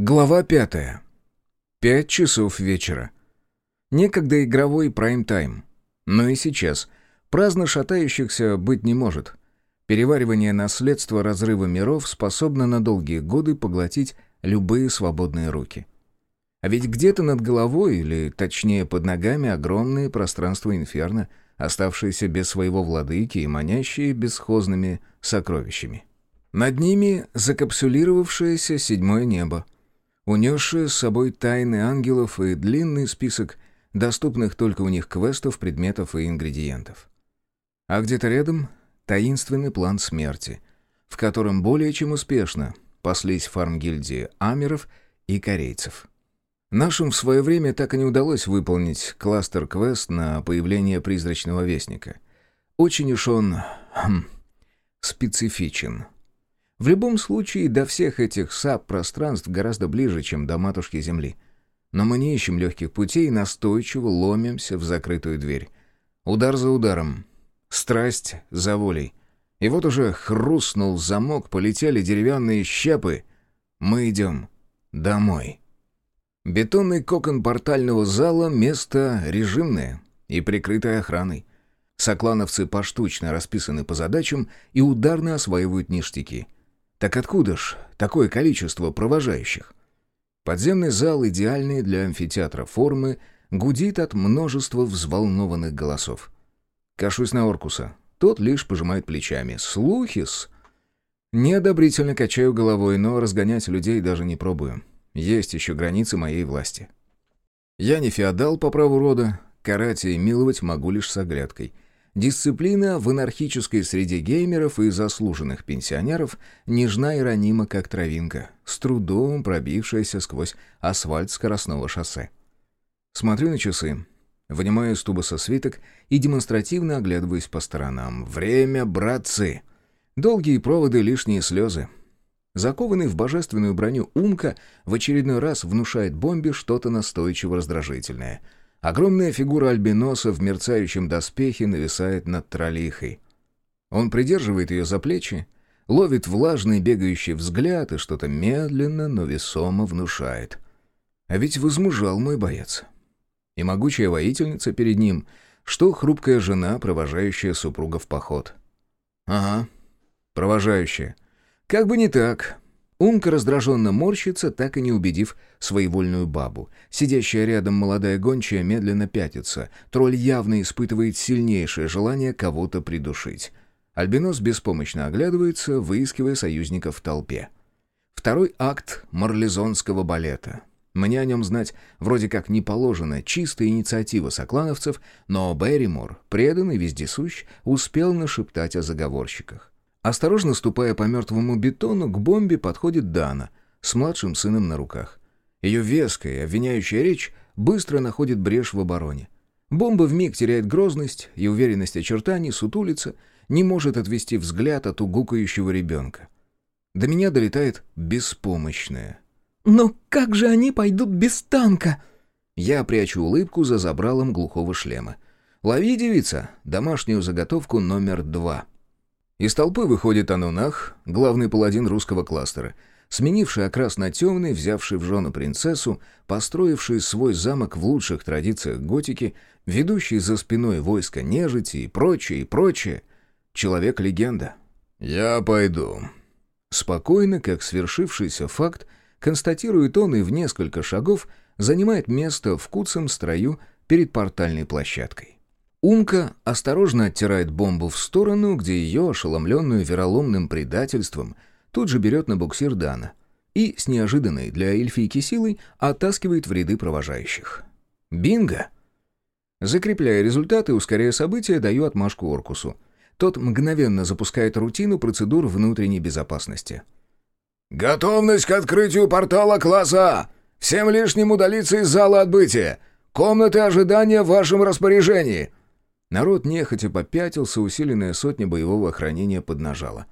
Глава пятая. Пять часов вечера. Некогда игровой прайм-тайм. Но и сейчас. Праздно шатающихся быть не может. Переваривание наследства разрыва миров способно на долгие годы поглотить любые свободные руки. А ведь где-то над головой, или точнее под ногами, огромные пространства инферно, оставшиеся без своего владыки и манящие бесхозными сокровищами. Над ними закапсулировавшееся седьмое небо, унесшее с собой тайны ангелов и длинный список доступных только у них квестов, предметов и ингредиентов. А где-то рядом таинственный план смерти, в котором более чем успешно паслись фармгильдии амеров и корейцев. Нашим в свое время так и не удалось выполнить кластер-квест на появление призрачного вестника. Очень уж он... Хм, специфичен. В любом случае, до всех этих САП-пространств гораздо ближе, чем до матушки Земли. Но мы не ищем легких путей и настойчиво ломимся в закрытую дверь. Удар за ударом. Страсть за волей. И вот уже хрустнул замок, полетели деревянные щепы. Мы идем домой. Бетонный кокон портального зала — место режимное и прикрытое охраной. Соклановцы поштучно расписаны по задачам и ударно осваивают ништяки. Так откуда ж такое количество провожающих? Подземный зал, идеальный для амфитеатра формы, гудит от множества взволнованных голосов. Кашусь на Оркуса. Тот лишь пожимает плечами. Слухис? Неодобрительно качаю головой, но разгонять людей даже не пробую. Есть еще границы моей власти. Я не феодал по праву рода, карать и миловать могу лишь с оглядкой. Дисциплина в анархической среде геймеров и заслуженных пенсионеров нежна и ранима, как травинка, с трудом пробившаяся сквозь асфальт скоростного шоссе. Смотрю на часы, вынимаю из тубуса свиток и демонстративно оглядываюсь по сторонам. «Время, братцы!» Долгие проводы, лишние слезы. Закованный в божественную броню Умка в очередной раз внушает бомбе что-то настойчиво раздражительное. Огромная фигура альбиноса в мерцающем доспехе нависает над троллихой. Он придерживает ее за плечи, ловит влажный бегающий взгляд и что-то медленно, но весомо внушает. А ведь возмужал мой боец. И могучая воительница перед ним, что хрупкая жена, провожающая супруга в поход. Ага, провожающая — как бы не так. Умка раздраженно морщится, так и не убедив своевольную бабу. Сидящая рядом молодая гончая медленно пятится. Тролль явно испытывает сильнейшее желание кого-то придушить. Альбинос беспомощно оглядывается, выискивая союзников в толпе. Второй акт марлезонского балета. Мне о нем знать вроде как не положено, чистая инициатива соклановцев, но Берримор, преданный вездесущ, успел нашептать о заговорщиках. Осторожно ступая по мертвому бетону, к бомбе подходит Дана с младшим сыном на руках. Ее веская, обвиняющая речь быстро находит брешь в обороне. Бомба вмиг теряет грозность и уверенность очертаний, сутулится, не может отвести взгляд от угукающего ребенка. До меня долетает беспомощное. «Но как же они пойдут без танка?» Я прячу улыбку за забралом глухого шлема. «Лови, девица, домашнюю заготовку номер два». Из толпы выходит Анунах, главный паладин русского кластера, сменивший окрас на темный, взявший в жену принцессу, построивший свой замок в лучших традициях готики, ведущий за спиной войска нежити и прочее, и прочее. Человек-легенда. «Я пойду». Спокойно, как свершившийся факт, констатирует он и в несколько шагов занимает место в куцем строю перед портальной площадкой. Умка осторожно оттирает бомбу в сторону, где ее, ошеломленную вероломным предательством, тут же берет на буксир Дана и с неожиданной для эльфийки силой оттаскивает в ряды провожающих. Бинго! Закрепляя результаты, ускоряя события, даю отмашку Оркусу. Тот мгновенно запускает рутину процедур внутренней безопасности. «Готовность к открытию портала класса! Всем лишним удалиться из зала отбытия! Комнаты ожидания в вашем распоряжении!» Народ нехотя попятился, усиленная сотня боевого охранения поднажала.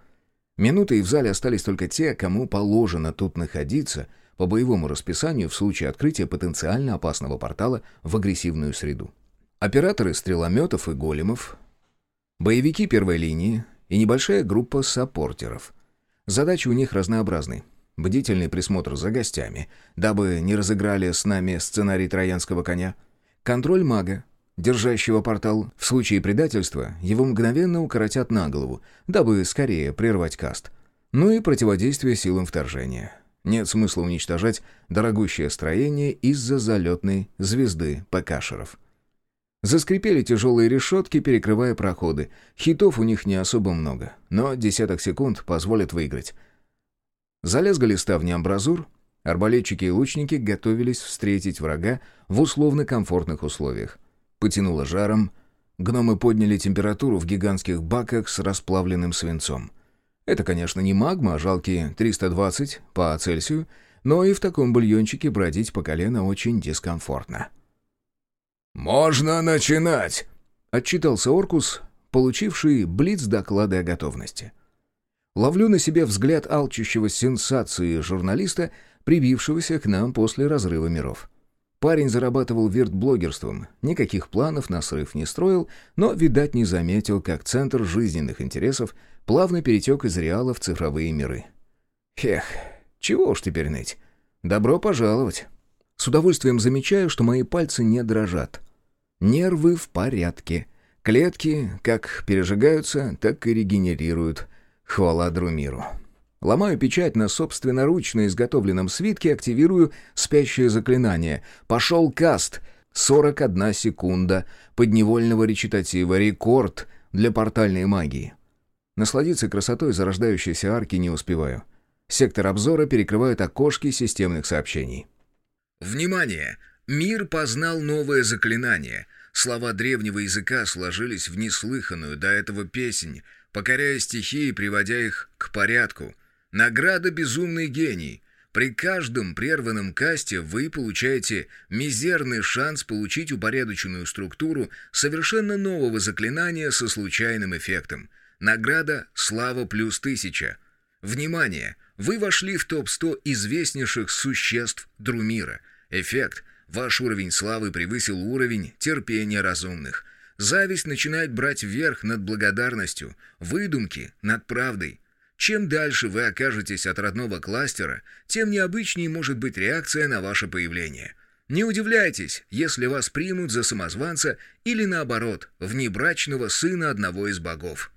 Минуты и в зале остались только те, кому положено тут находиться по боевому расписанию в случае открытия потенциально опасного портала в агрессивную среду. Операторы стрелометов и големов, боевики первой линии и небольшая группа саппортеров. Задачи у них разнообразны. бдительный присмотр за гостями, дабы не разыграли с нами сценарий троянского коня, контроль мага, держащего портал, в случае предательства его мгновенно укоротят на голову, дабы скорее прервать каст, ну и противодействие силам вторжения. Нет смысла уничтожать дорогущее строение из-за залетной звезды ПКшеров. Заскрипели тяжелые решетки, перекрывая проходы. Хитов у них не особо много, но десяток секунд позволят выиграть. Залезгали ставни амбразур, арбалетчики и лучники готовились встретить врага в условно-комфортных условиях. Потянуло жаром, гномы подняли температуру в гигантских баках с расплавленным свинцом. Это, конечно, не магма, а жалкие 320 по Цельсию, но и в таком бульончике бродить по колено очень дискомфортно. «Можно начинать!» — отчитался Оркус, получивший блиц доклады о готовности. Ловлю на себе взгляд алчущего сенсации журналиста, прибившегося к нам после разрыва миров. Парень зарабатывал виртблогерством, никаких планов на срыв не строил, но, видать, не заметил, как центр жизненных интересов плавно перетек из реала в цифровые миры. Хех, чего уж теперь ныть. Добро пожаловать. С удовольствием замечаю, что мои пальцы не дрожат. Нервы в порядке. Клетки как пережигаются, так и регенерируют. Хвала Друмиру. Ломаю печать на собственноручно изготовленном свитке, активирую спящее заклинание. Пошел каст. 41 секунда подневольного речитатива. Рекорд для портальной магии. Насладиться красотой зарождающейся арки не успеваю. Сектор обзора перекрывают окошки системных сообщений. Внимание! Мир познал новое заклинание. Слова древнего языка сложились в неслыханную до этого песнь, покоряя стихии и приводя их к порядку. Награда «Безумный гений». При каждом прерванном касте вы получаете мизерный шанс получить упорядоченную структуру совершенно нового заклинания со случайным эффектом – Награда «Слава плюс тысяча». Внимание! Вы вошли в топ-100 известнейших существ Друмира. Эффект. Ваш уровень славы превысил уровень терпения разумных. Зависть начинает брать верх над благодарностью, выдумки над правдой. Чем дальше вы окажетесь от родного кластера, тем необычнее может быть реакция на ваше появление. Не удивляйтесь, если вас примут за самозванца или наоборот, внебрачного сына одного из богов.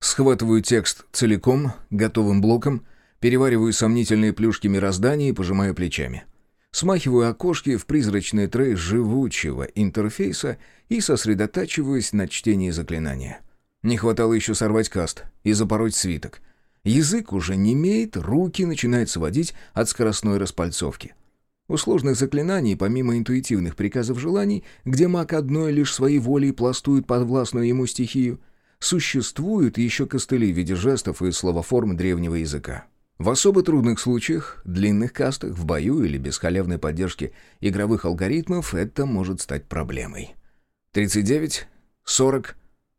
Схватываю текст целиком, готовым блоком, перевариваю сомнительные плюшки мироздания и пожимаю плечами. Смахиваю окошки в призрачный трей живучего интерфейса и сосредотачиваюсь на чтении заклинания. Не хватало еще сорвать каст и запороть свиток. Язык уже не имеет, руки начинают сводить от скоростной распальцовки. У сложных заклинаний, помимо интуитивных приказов желаний, где маг одной лишь своей волей пластует подвластную ему стихию, Существуют еще костыли в виде жестов и словоформ древнего языка. В особо трудных случаях, длинных кастах, в бою или без халявной поддержки игровых алгоритмов это может стать проблемой. 39, 40,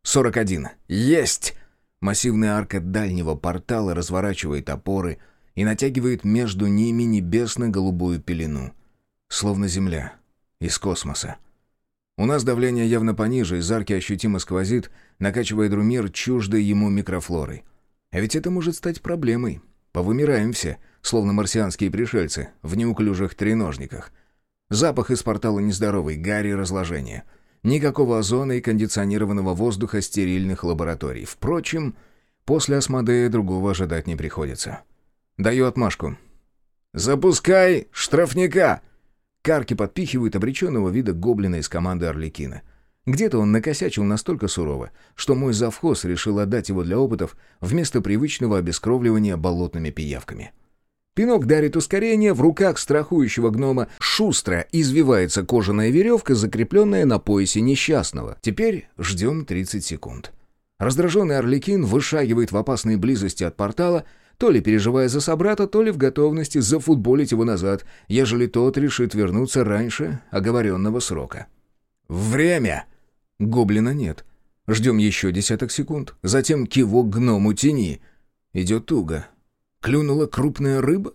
41. Есть! Массивная арка дальнего портала разворачивает опоры и натягивает между ними небесно-голубую пелену. Словно земля. Из космоса. У нас давление явно пониже, из арки ощутимо сквозит, накачивая друмир чуждой ему микрофлорой. А ведь это может стать проблемой. Повымираем все, словно марсианские пришельцы, в неуклюжих треножниках. Запах из портала нездоровый, гарри разложения. Никакого озона и кондиционированного воздуха стерильных лабораторий. Впрочем, после осмодея другого ожидать не приходится. Даю отмашку. «Запускай штрафника!» Карки подпихивают обреченного вида гоблина из команды Орликина. Где-то он накосячил настолько сурово, что мой завхоз решил отдать его для опытов вместо привычного обескровливания болотными пиявками. Пинок дарит ускорение, в руках страхующего гнома шустро извивается кожаная веревка, закрепленная на поясе несчастного. Теперь ждем 30 секунд. Раздраженный Орликин вышагивает в опасной близости от портала, то ли переживая за собрата, то ли в готовности зафутболить его назад, ежели тот решит вернуться раньше оговоренного срока. «Время!» Гоблина нет. Ждем еще десяток секунд. Затем кивок гному тени. Идет туго. Клюнула крупная рыба?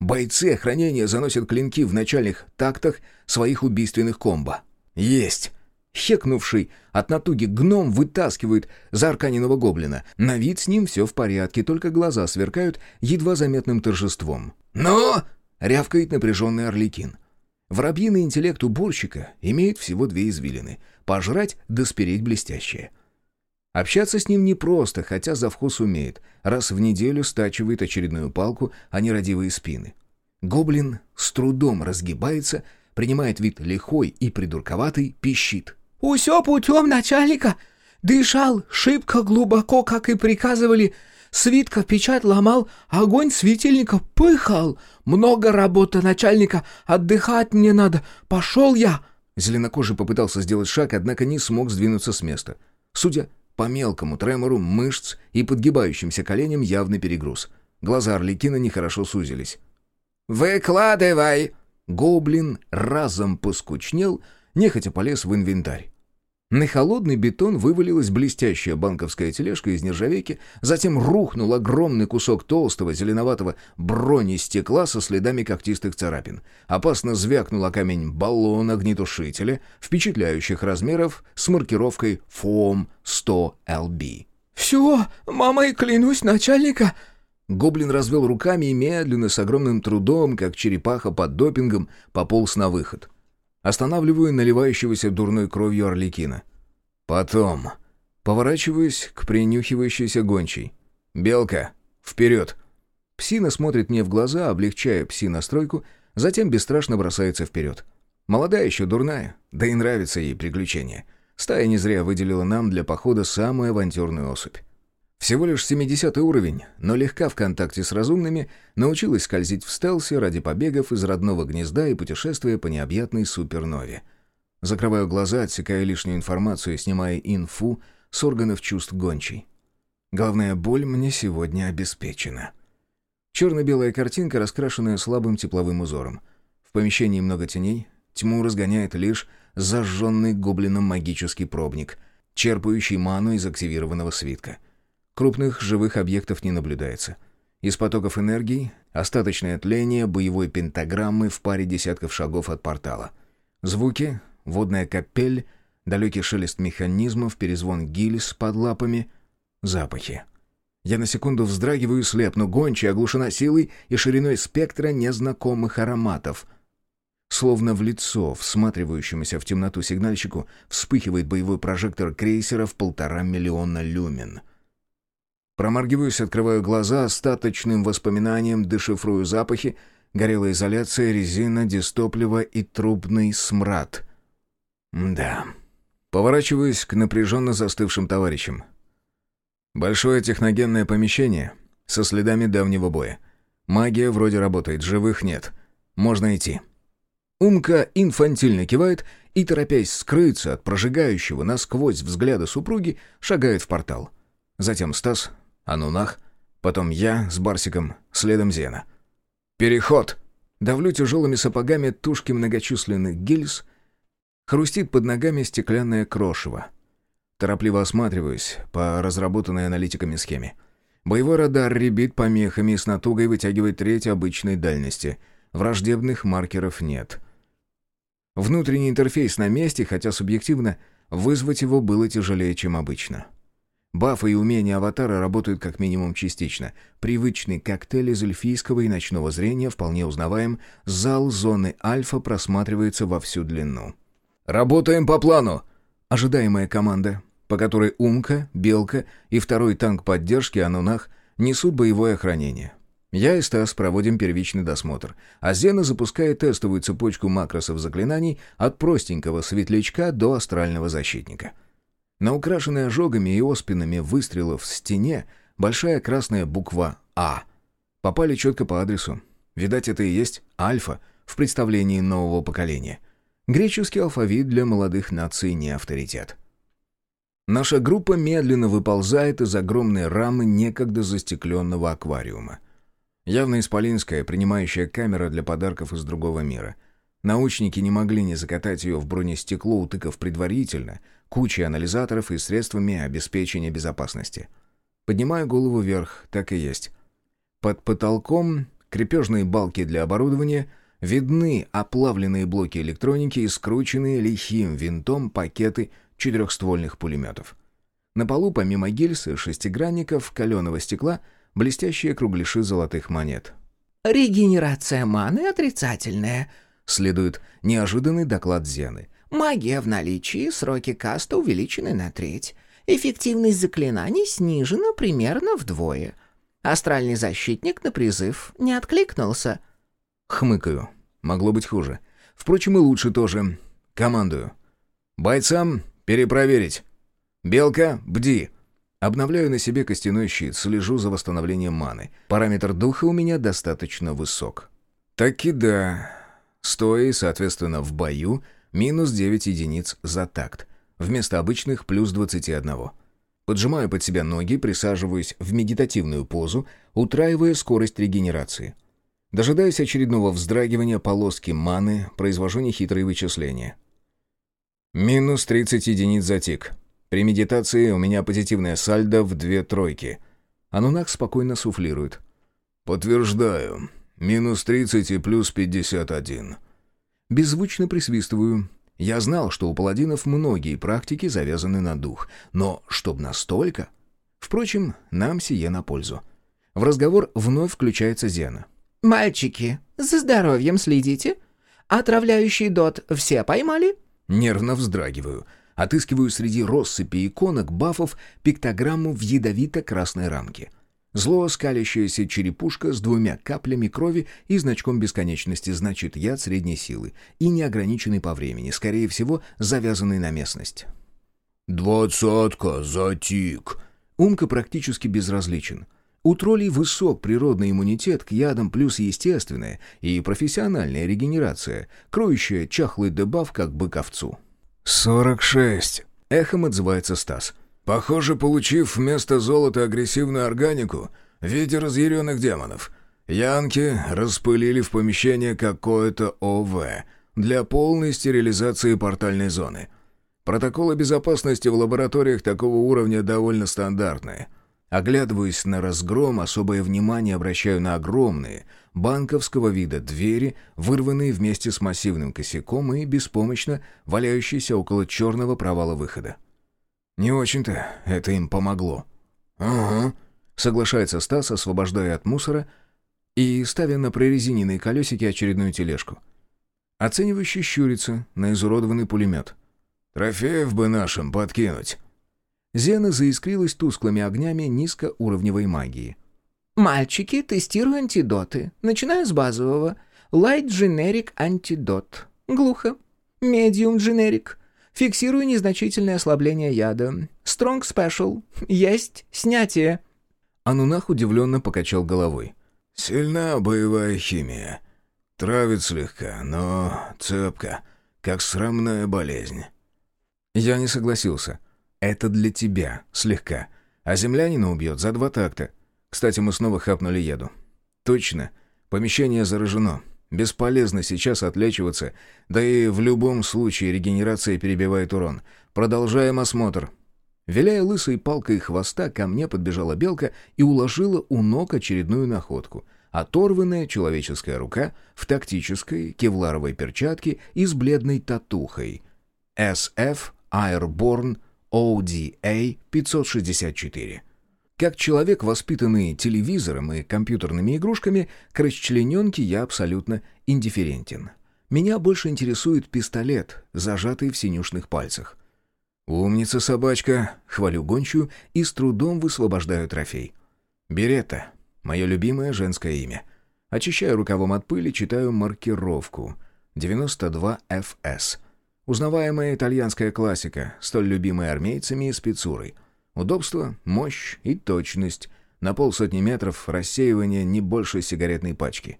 Бойцы охранения заносят клинки в начальных тактах своих убийственных комбо. Есть! Хекнувший от натуги гном вытаскивает за арканиного гоблина. На вид с ним все в порядке, только глаза сверкают едва заметным торжеством. «Но!» — рявкает напряженный орликин. Воробьиный интеллект уборщика имеет всего две извилины — пожрать да спереть блестящее. Общаться с ним непросто, хотя завхоз умеет. Раз в неделю стачивает очередную палку, а не родивые спины. Гоблин с трудом разгибается, принимает вид лихой и придурковатый, пищит. «Усё путем начальника. Дышал шибко глубоко, как и приказывали. Свитка печать ломал, огонь светильника пыхал. Много работы начальника, отдыхать мне надо. Пошел я!» Зеленокожий попытался сделать шаг, однако не смог сдвинуться с места. Судя по мелкому тремору мышц и подгибающимся коленям явный перегруз. Глаза Орликина нехорошо сузились. «Выкладывай!» Гоблин разом поскучнел, нехотя полез в инвентарь. На холодный бетон вывалилась блестящая банковская тележка из нержавейки, затем рухнул огромный кусок толстого зеленоватого бронестекла со следами когтистых царапин. Опасно звякнул о камень баллон огнетушителя, впечатляющих размеров с маркировкой ФОМ-100ЛБ. «Все, мамой клянусь начальника!» Гоблин развел руками и медленно, с огромным трудом, как черепаха под допингом, пополз на выход. Останавливаю наливающегося дурной кровью орликина. Потом. Поворачиваюсь к принюхивающейся гончей. «Белка, вперед!» Псина смотрит мне в глаза, облегчая пси-настройку, затем бесстрашно бросается вперед. Молодая еще дурная, да и нравится ей приключение. Стая не зря выделила нам для похода самую авантюрную особь. Всего лишь 70 уровень, но легка в контакте с разумными, научилась скользить в стелсе ради побегов из родного гнезда и путешествия по необъятной супернове. Закрываю глаза, отсекая лишнюю информацию и снимая инфу с органов чувств гончей. Главная боль мне сегодня обеспечена. Черно-белая картинка, раскрашенная слабым тепловым узором. В помещении много теней, тьму разгоняет лишь зажженный гоблином магический пробник, черпающий ману из активированного свитка — Крупных живых объектов не наблюдается. Из потоков энергии остаточное тление боевой пентаграммы в паре десятков шагов от портала. Звуки, водная капель, далекий шелест механизмов, перезвон гильз под лапами, запахи. Я на секунду вздрагиваю слеп, но гончая оглушена силой и шириной спектра незнакомых ароматов. Словно в лицо, всматривающемуся в темноту сигнальщику, вспыхивает боевой прожектор крейсера в полтора миллиона люмен — Проморгиваюсь, открываю глаза, остаточным воспоминанием дешифрую запахи, горелая изоляция, резина, дистопливо и трубный смрад. Да. Поворачиваюсь к напряженно застывшим товарищам. Большое техногенное помещение со следами давнего боя. Магия вроде работает, живых нет. Можно идти. Умка инфантильно кивает и, торопясь скрыться от прожигающего насквозь взгляда супруги, шагает в портал. Затем Стас, Анунах, потом я с Барсиком, следом Зена. «Переход!» Давлю тяжелыми сапогами тушки многочисленных гильз, хрустит под ногами стеклянное крошево. Торопливо осматриваюсь по разработанной аналитиками схеме. Боевой радар ребит помехами и с натугой вытягивает треть обычной дальности. Враждебных маркеров нет. Внутренний интерфейс на месте, хотя субъективно, вызвать его было тяжелее, чем обычно. Бафы и умения аватара работают как минимум частично. Привычный коктейль из эльфийского и ночного зрения вполне узнаваем. Зал зоны Альфа просматривается во всю длину. «Работаем по плану!» Ожидаемая команда, по которой Умка, Белка и второй танк поддержки Анунах несут боевое охранение. Я и Стас проводим первичный досмотр, а Зена запускает тестовую цепочку макросов заклинаний от простенького светлячка до астрального защитника — на украшенной ожогами и оспинами выстрелов в стене большая красная буква «А». Попали четко по адресу. Видать, это и есть «Альфа» в представлении нового поколения. Греческий алфавит для молодых наций не авторитет. Наша группа медленно выползает из огромной рамы некогда застекленного аквариума. Явно исполинская, принимающая камера для подарков из другого мира. Научники не могли не закатать ее в бронестекло, утыкав предварительно, кучей анализаторов и средствами обеспечения безопасности. Поднимаю голову вверх, так и есть. Под потолком крепежные балки для оборудования, Видны оплавленные блоки электроники и скрученные лихим винтом пакеты четырехствольных пулеметов. На полу, помимо гильз и шестигранников каленого стекла, блестящие кругляши золотых монет. «Регенерация маны отрицательная», — следует неожиданный доклад Зены. «Магия в наличии, сроки каста увеличены на треть. Эффективность заклинаний снижена примерно вдвое. Астральный защитник на призыв не откликнулся». Хмыкаю. Могло быть хуже. Впрочем, и лучше тоже. Командую. «Бойцам перепроверить. Белка, бди!» Обновляю на себе костяной щит, слежу за восстановлением маны. Параметр духа у меня достаточно высок. Так и да. Стоя и, соответственно, в бою, минус 9 единиц за такт. Вместо обычных плюс 21. Поджимаю под себя ноги, присаживаюсь в медитативную позу, утраивая скорость регенерации. Дожидаясь очередного вздрагивания полоски маны, произвожу нехитрые вычисления. Минус 30 единиц за тик. При медитации у меня позитивная сальдо в две тройки. Анунак спокойно суфлирует. «Подтверждаю. Минус 30 и плюс 51». Беззвучно присвистываю. Я знал, что у паладинов многие практики завязаны на дух. Но чтоб настолько... Впрочем, нам сие на пользу. В разговор вновь включается Зена. «Мальчики, за здоровьем следите? Отравляющий дот все поймали?» Нервно вздрагиваю. Отыскиваю среди россыпи иконок бафов пиктограмму в ядовито-красной рамке. Зло скалящаяся черепушка с двумя каплями крови и значком бесконечности значит яд средней силы и неограниченный по времени, скорее всего, завязанный на местность. «Двадцатка, затик!» Умка практически безразличен. У троллей высок природный иммунитет к ядам плюс естественная и профессиональная регенерация, кроющая чахлый дебаф как быковцу. «Сорок шесть!» — эхом отзывается Стас. «Похоже, получив вместо золота агрессивную органику в виде разъяренных демонов, янки распылили в помещение какое-то ОВ для полной стерилизации портальной зоны. Протоколы безопасности в лабораториях такого уровня довольно стандартные». Оглядываясь на разгром, особое внимание обращаю на огромные, банковского вида двери, вырванные вместе с массивным косяком и беспомощно валяющиеся около черного провала выхода. Не очень-то это им помогло. «Ага», — соглашается Стас, освобождая от мусора и ставя на прорезиненные колесики очередную тележку. Оценивающий щурится на изуродованный пулемет. «Трофеев бы нашим подкинуть». Зена заискрилась тусклыми огнями низкоуровневой магии. «Мальчики, тестирую антидоты. Начинаю с базового. Light Generic антидот. Глухо. Medium Generic. Фиксирую незначительное ослабление яда. Strong Special. Есть снятие». Анунах удивленно покачал головой. «Сильна боевая химия. Травит слегка, но цепка, как срамная болезнь». Я не согласился. Это для тебя, слегка. А землянина убьет за два такта. Кстати, мы снова хапнули еду. Точно. Помещение заражено. Бесполезно сейчас отлечиваться, да и в любом случае регенерация перебивает урон. Продолжаем осмотр. Виляя лысой палкой хвоста, ко мне подбежала белка и уложила у ног очередную находку. Оторванная человеческая рука в тактической кевларовой перчатке и с бледной татухой. SF Airborne ODA 564. Как человек, воспитанный телевизором и компьютерными игрушками, к расчлененке я абсолютно индифферентен. Меня больше интересует пистолет, зажатый в синюшных пальцах. «Умница, собачка!» — хвалю гончую и с трудом высвобождаю трофей. «Беретта» — мое любимое женское имя. Очищаю рукавом от пыли, читаю маркировку. 92FS — Узнаваемая итальянская классика, столь любимая армейцами и спецурой. Удобство, мощь и точность. На полсотни метров рассеивание не больше сигаретной пачки.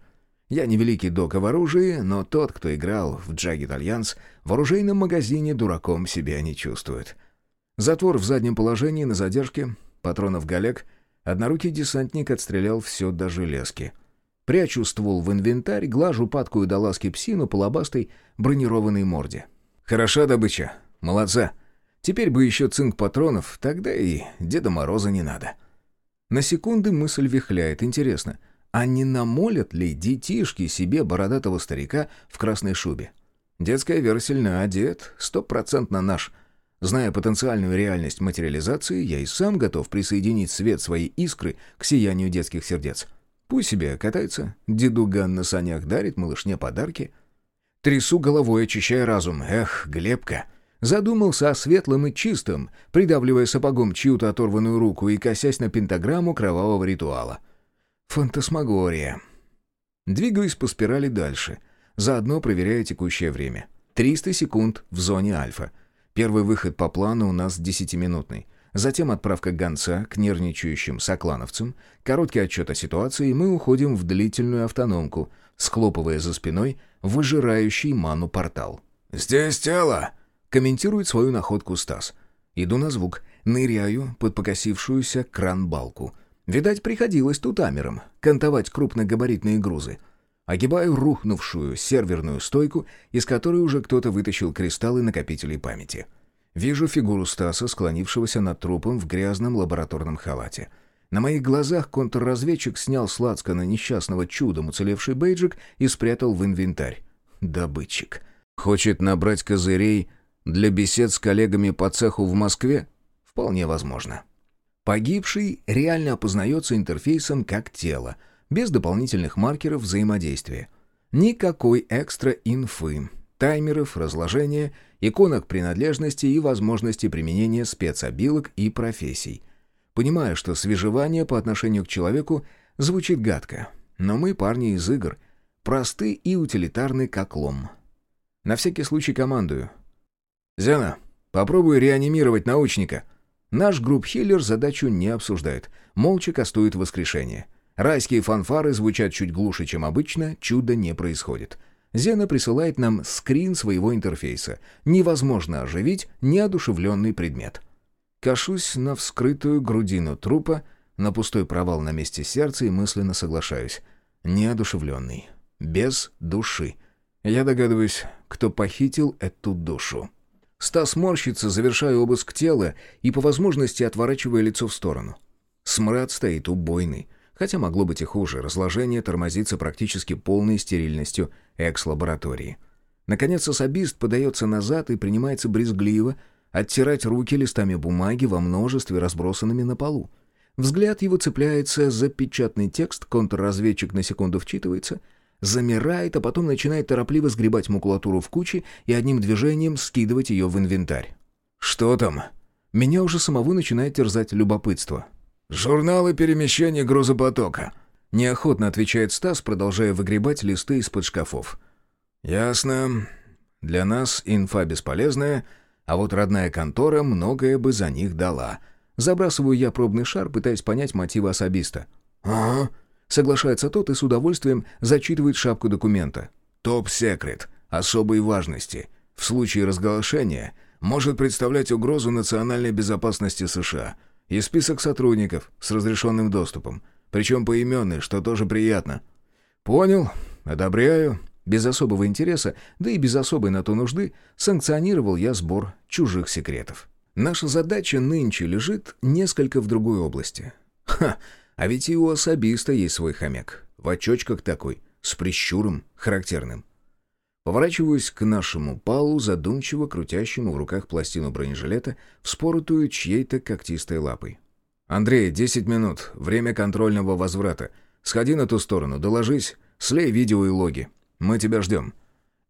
Я не великий док в оружии, но тот, кто играл в Джаг Итальянс, в оружейном магазине дураком себя не чувствует. Затвор в заднем положении на задержке, патронов галек, однорукий десантник отстрелял все до железки. Прячу ствол в инвентарь, глажу падкую до ласки псину по лобастой бронированной морде. Хороша добыча. Молодца. Теперь бы еще цинк патронов, тогда и Деда Мороза не надо. На секунды мысль вихляет. Интересно, А не намолят ли детишки себе бородатого старика в красной шубе? Детская вера сильна, а дед стопроцентно наш. Зная потенциальную реальность материализации, я и сам готов присоединить свет своей искры к сиянию детских сердец. Пусть себе катается, дедуган на санях дарит малышне подарки. Трясу головой, очищая разум. Эх, Глебка! Задумался о светлом и чистом, придавливая сапогом чью-то оторванную руку и косясь на пентаграмму кровавого ритуала. Фантасмагория. Двигаюсь по спирали дальше, заодно проверяя текущее время. 300 секунд в зоне альфа. Первый выход по плану у нас десятиминутный. Затем отправка гонца к нервничающим соклановцам, короткий отчет о ситуации, и мы уходим в длительную автономку, схлопывая за спиной выжирающий ману портал. «Здесь тело!» — комментирует свою находку Стас. Иду на звук, ныряю под покосившуюся кран-балку. Видать, приходилось тут амером кантовать крупногабаритные грузы. Огибаю рухнувшую серверную стойку, из которой уже кто-то вытащил кристаллы накопителей памяти — Вижу фигуру Стаса, склонившегося над трупом в грязном лабораторном халате. На моих глазах контрразведчик снял с на несчастного чудом уцелевший бейджик и спрятал в инвентарь. Добытчик. Хочет набрать козырей для бесед с коллегами по цеху в Москве? Вполне возможно. Погибший реально опознается интерфейсом как тело, без дополнительных маркеров взаимодействия. Никакой экстра инфы, таймеров, разложения — иконок принадлежности и возможности применения спецобилок и профессий. Понимаю, что свежевание по отношению к человеку звучит гадко, но мы, парни из игр, просты и утилитарны как лом. На всякий случай командую. «Зена, попробуй реанимировать научника». Наш групп-хиллер задачу не обсуждает, молча кастует воскрешение. Райские фанфары звучат чуть глуше, чем обычно, чудо не происходит — Зена присылает нам скрин своего интерфейса. Невозможно оживить неодушевленный предмет. Кашусь на вскрытую грудину трупа, на пустой провал на месте сердца и мысленно соглашаюсь. Неодушевленный. Без души. Я догадываюсь, кто похитил эту душу. Стас морщится, завершая обыск тела и по возможности отворачивая лицо в сторону. Смрад стоит убойный хотя могло быть и хуже, разложение тормозится практически полной стерильностью экс-лаборатории. Наконец особист подается назад и принимается брезгливо оттирать руки листами бумаги во множестве разбросанными на полу. Взгляд его цепляется за печатный текст, контрразведчик на секунду вчитывается, замирает, а потом начинает торопливо сгребать макулатуру в кучи и одним движением скидывать ее в инвентарь. «Что там?» Меня уже самого начинает терзать любопытство. «Журналы перемещения грузопотока», — неохотно отвечает Стас, продолжая выгребать листы из-под шкафов. «Ясно. Для нас инфа бесполезная, а вот родная контора многое бы за них дала. Забрасываю я пробный шар, пытаясь понять мотивы особиста. «Ага», — соглашается тот и с удовольствием зачитывает шапку документа. «Топ-секрет. Особой важности. В случае разглашения может представлять угрозу национальной безопасности США» и список сотрудников с разрешенным доступом, причем поименный, что тоже приятно. Понял, одобряю. Без особого интереса, да и без особой на то нужды, санкционировал я сбор чужих секретов. Наша задача нынче лежит несколько в другой области. Ха, а ведь и у особиста есть свой хомяк. В очочках такой, с прищуром характерным. Поворачиваюсь к нашему палу, задумчиво крутящему в руках пластину бронежилета, вспоротую чьей-то когтистой лапой. «Андрей, десять минут. Время контрольного возврата. Сходи на ту сторону, доложись, слей видео и логи. Мы тебя ждем».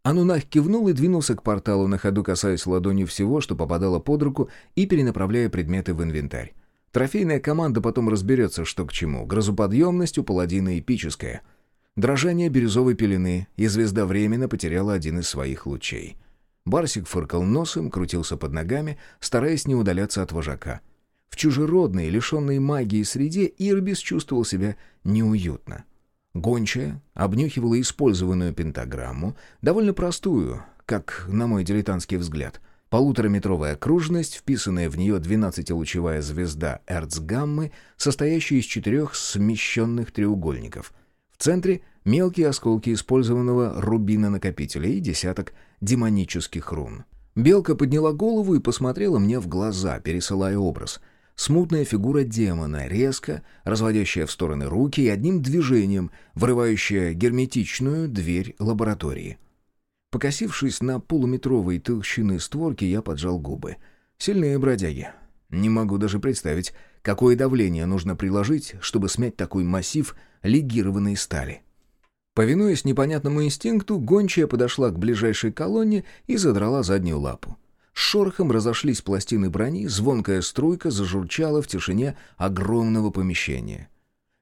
Анунах кивнул и двинулся к порталу, на ходу касаясь ладонью всего, что попадало под руку, и перенаправляя предметы в инвентарь. Трофейная команда потом разберется, что к чему. Грозоподъемность у паладина эпическая — Дрожание бирюзовой пелены, и звезда временно потеряла один из своих лучей. Барсик фыркал носом, крутился под ногами, стараясь не удаляться от вожака. В чужеродной, лишенной магии среде Ирбис чувствовал себя неуютно. Гончая обнюхивала использованную пентаграмму, довольно простую, как на мой дилетантский взгляд. Полутораметровая окружность, вписанная в нее двенадцатилучевая звезда Эрцгаммы, состоящая из четырех смещенных треугольников — в центре мелкие осколки использованного рубина-накопителя и десяток демонических рун. Белка подняла голову и посмотрела мне в глаза, пересылая образ. смутная фигура демона, резко разводящая в стороны руки и одним движением вырывающая герметичную дверь лаборатории. Покосившись на полуметровой толщины створки, я поджал губы. Сильные бродяги. Не могу даже представить, какое давление нужно приложить, чтобы смять такой массив легированной стали. Повинуясь непонятному инстинкту, гончая подошла к ближайшей колонне и задрала заднюю лапу. С шорохом разошлись пластины брони, звонкая струйка зажурчала в тишине огромного помещения.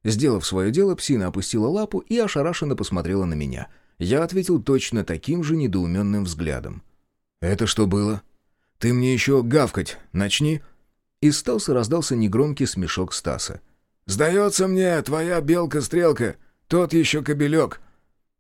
Сделав свое дело, псина опустила лапу и ошарашенно посмотрела на меня. Я ответил точно таким же недоуменным взглядом. «Это что было? Ты мне еще гавкать начни!» Из Стаса раздался негромкий смешок Стаса. «Сдается мне, твоя белка-стрелка, тот еще кобелек!»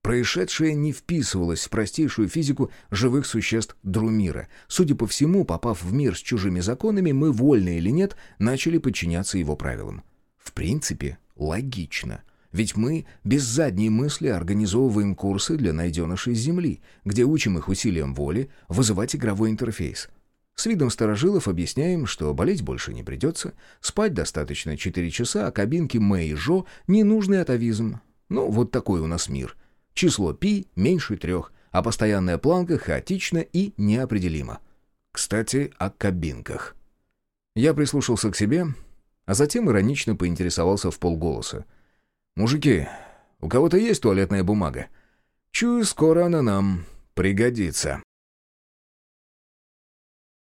Происшедшее не вписывалось в простейшую физику живых существ Друмира. Судя по всему, попав в мир с чужими законами, мы, вольно или нет, начали подчиняться его правилам. В принципе, логично. Ведь мы без задней мысли организовываем курсы для найденышей Земли, где учим их усилием воли вызывать игровой интерфейс. С видом старожилов объясняем, что болеть больше не придется, спать достаточно 4 часа, а кабинки Мэй и Жо — ненужный атовизм. Ну, вот такой у нас мир. Число π меньше трех, а постоянная планка хаотична и неопределима. Кстати, о кабинках. Я прислушался к себе, а затем иронично поинтересовался в полголоса. «Мужики, у кого-то есть туалетная бумага? Чую, скоро она нам пригодится».